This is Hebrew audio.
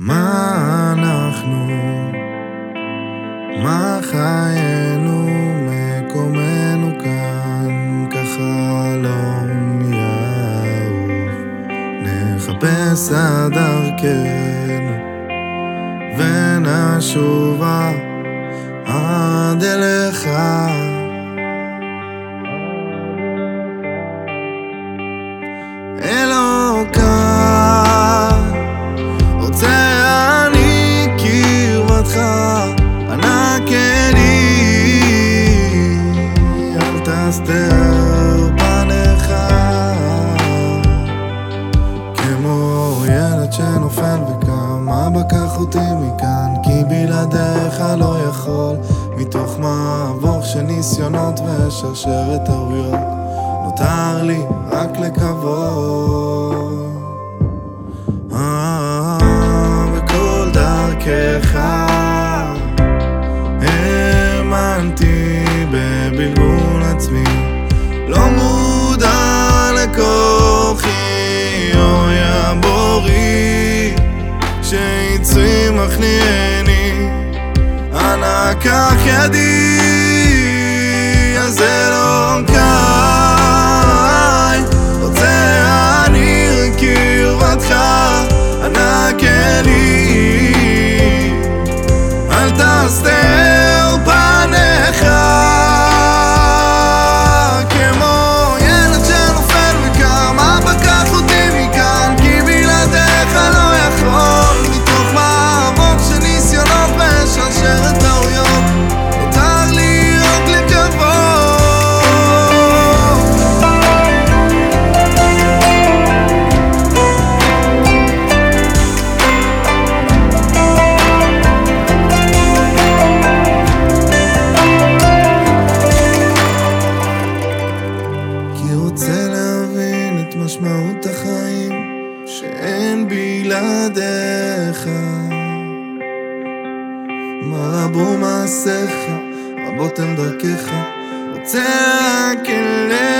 מה אנחנו? מה חיינו? מקומנו כאן, כחלום יעוף. נחפש עד דרכנו, ונשובה עד אליך. אלוקה, אל תסתר פניך. כמו ילד שנופל וקם, אבא קח אותי מכאן, כי בלעדיך לא יכול, מתוך מבוך של ניסיונות ושרשרת טעויות, נותר לי רק לקוות. אה, בכל דרכך קח ידי, אז זה לא רוצה אני קרבתך, אנא כלי, אל תסתר משמעות החיים שאין בלעדיך. מה רבו מעשיך, רבות הן דרכך, רוצה רק אליך.